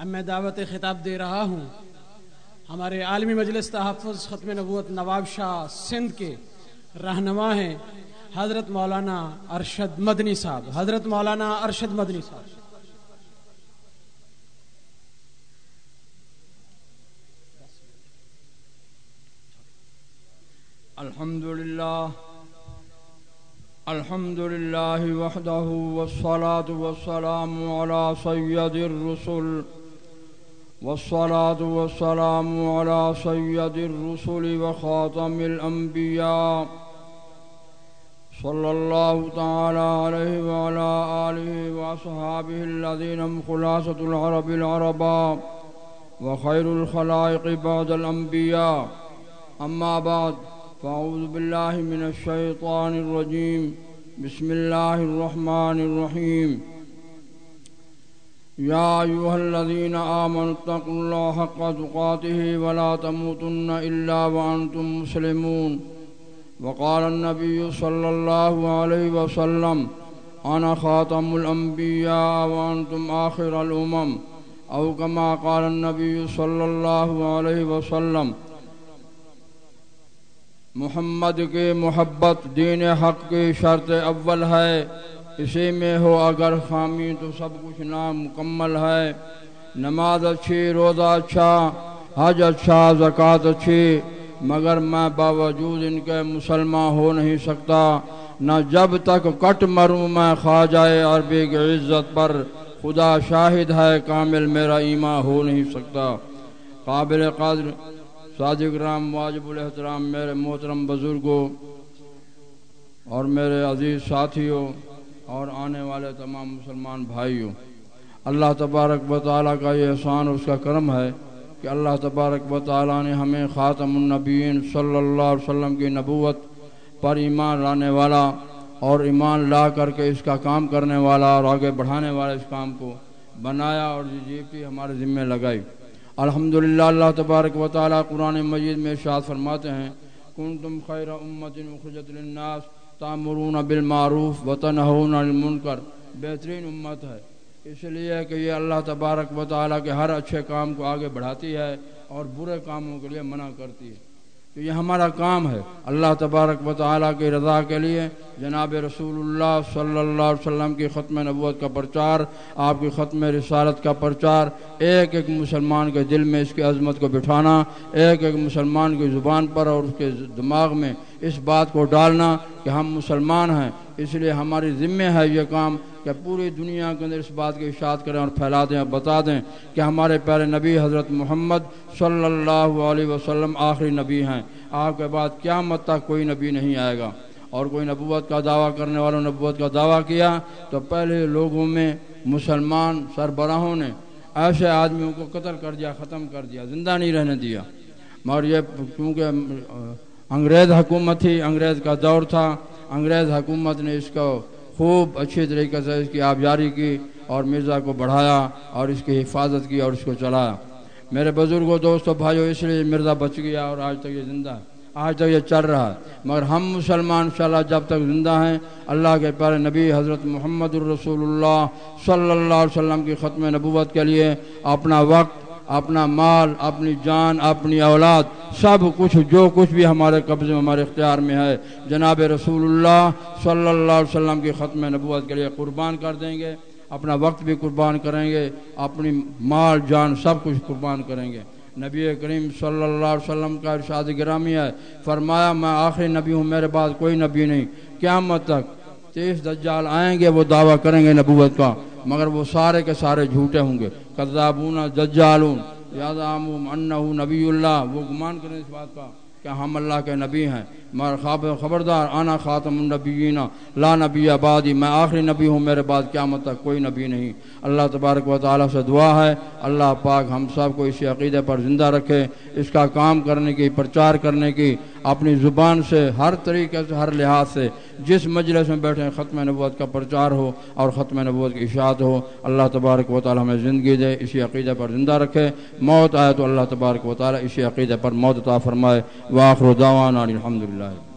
اب میں دعوت خطاب دے رہا ہوں۔ ہمارے عالمی مجلس تحفظ ختم نبوت نواب شاہ سندھ کے رہنما ہیں حضرت مولانا ارشد مدنی صاحب۔ حضرت مولانا ارشد مدنی صاحب۔ الحمد لله الحمد لله وحده والصلاة والسلام على سيد الرسل والصلاة والسلام على سيد الرسل وخاتم الأنبياء. صلى الله تعالى عليه وعلى آله وأصحابه الذين هم خلاصة العرب العرباء وخير الخلائق بعد الأنبياء. أما بعد فأعوذ بالله من الشيطان الرجيم. بسم الله الرحمن الرحيم. يا أيها الذين آمنوا اتقوا الله حق تقاته ولا تموتن إلا وأنتم مسلمون. وقال النبي صلى الله عليه وسلم أنا خاتم الأنبياء وأنتم آخر الأمم. أو كما قال النبي صلى الله عليه وسلم محمد کی محبت دین حق کی شرط اول ہے۔ اسی میں ہو اگر خامی تو سب کچھ نام مکمل ہے۔ نماز اچھی، روزہ اچھا حج اچھا زکوٰۃ اچھی، مگر میں باوجود ان کے مسلمان ہو نہیں سکتا۔ نہ جب تک کٹ مروں میں خواہ جائے عربی کی عزت پر خدا شاہد ہے، کامل میرا ایمان ہو نہیں سکتا۔ قابل قدر، صادق رام، واجب الحترام میرے محترم بزرگوں اور میرے عزیز ساتھیوں اور آنے والے تمام مسلمان بھائیوں، اللہ تبارک و تعالیٰ کا یہ احسان اور اس کا کرم ہے کہ اللہ تبارک و تعالیٰ نے ہمیں خاتم النبیین صلی اللہ علیہ وسلم کی نبوت پر ایمان لانے والا اور ایمان لا کر کے اس کا کام کرنے والا اور آگے بڑھانے والا اس کام کو بنایا اور جی ہمارے ذمے لگائی۔ الحمد للہ اللہ تبارک و تعالیٰ قرآن مجید میں ارشاد فرماتے ہیں کن تم خیر امت اخرجت للناس تعمرون بالمعروف و تنہون المنکر۔ بہترین امت ہے۔ اس لیے کہ یہ اللہ تبارک و تعالیٰ کے ہر اچھے کام کو آگے بڑھاتی ہے اور برے کاموں کے لیے منع کرتی ہے۔ تو یہ ہمارا کام ہے۔ اللہ تبارک و تعالیٰ کی رضا کے لیے جناب رسول اللہ صلی اللہ علیہ وسلم کی ختم نبوت کا پرچار، آپ کی ختم رسالت کا پرچار، ایک ایک مسلمان کے دل میں اس کی عظمت کو بٹھانا، ایک ایک مسلمان کی زبان پر اور اس کے دماغ میں اس بات کو ڈالنا کہ ہم مسلمان ہیں، اس لیے ہماری ذمہ ہے یہ کام کہ پوری دنیا کے اندر اس بات کی اشاعت کریں اور پھیلا دیں اور بتا دیں کہ ہمارے پیارے نبی حضرت محمد صلی اللہ علیہ وسلم آخری نبی ہیں۔ آپ کے بعد قیامت تک کوئی نبی نہیں آئے گا۔ اور کوئی نبوت کا دعویٰ کرنے والوں نبوت کا دعویٰ کیا تو پہلے لوگوں میں مسلمان سربراہوں نے ایسے آدمیوں کو قتل کر دیا، ختم کر دیا، زندہ نہیں رہنے دیا۔ مگر یہ کیونکہ انگریز حکومت تھی، انگریز کا دور تھا۔ انگریز حکومت نے اس کو خوب اچھی طریقے سے اس کی آبیاری کی اور مرزا کو بڑھایا اور اس کی حفاظت کی اور اس کو چلایا۔ میرے بزرگوں، دوستوں، بھائیوں، اس لیے مرزا بچ گیا اور آج تک یہ زندہ ہے۔ آج تک یہ چل رہا ہے۔ مگر ہم مسلمان انشاءاللہ جب تک زندہ ہیں، اللہ کے پیارے نبی حضرت محمد الرسول اللہ صلی اللہ علیہ وسلم کی ختم نبوت کے لیے اپنا وقت، اپنا مال، اپنی جان، اپنی اولاد سب کچھ، جو کچھ بھی ہمارے قبضے میں، ہمارے اختیار میں ہے، جناب رسول اللہ صلی اللہ علیہ وسلم کی ختم نبوت کے لیے قربان کر دیں گے۔ اپنا وقت بھی قربان کریں گے، اپنی مال، جان سب کچھ قربان کریں گے۔ نبی کریم صلی اللہ علیہ وسلم کا ارشاد گرامی ہے، فرمایا، میں آخری نبی ہوں، میرے بعد کوئی نبی نہیں۔ قیامت تک تیس دجال آئیں گے، وہ دعویٰ کریں گے نبوت کا، مگر وہ سارے کے سارے جھوٹے ہوں گے۔ قذابون دجالون۔ یاد انہو نبی اللہ، وہ گمان کریں اس بات کا کہ ہم اللہ کے نبی ہیں۔ خبردار، آنا خاتم النبیین، لا نبی آبادی، میں آخری نبی ہوں، میرے بعد قیامت تک کوئی نبی نہیں۔ اللہ تبارک و تعالیٰ سے دعا ہے، اللہ پاک ہم سب کو اسی عقیدے پر زندہ رکھے، اس کا کام کرنے کی، پرچار کرنے کی، اپنی زبان سے، ہر طریقے سے، ہر لحاظ سے، جس مجلس میں بیٹھے ختم نبوت کا پرچار ہو اور ختم نبوت کی اشاعت ہو، اللہ تبارک و تعالیٰ ہمیں زندگی دے، اسی عقیدے پر زندہ رکھے۔ موت آئے تو اللہ تبارک و تعالیٰ اسی عقیدے پر موت عطا فرمائے۔ واخر دعوانا الحمد لله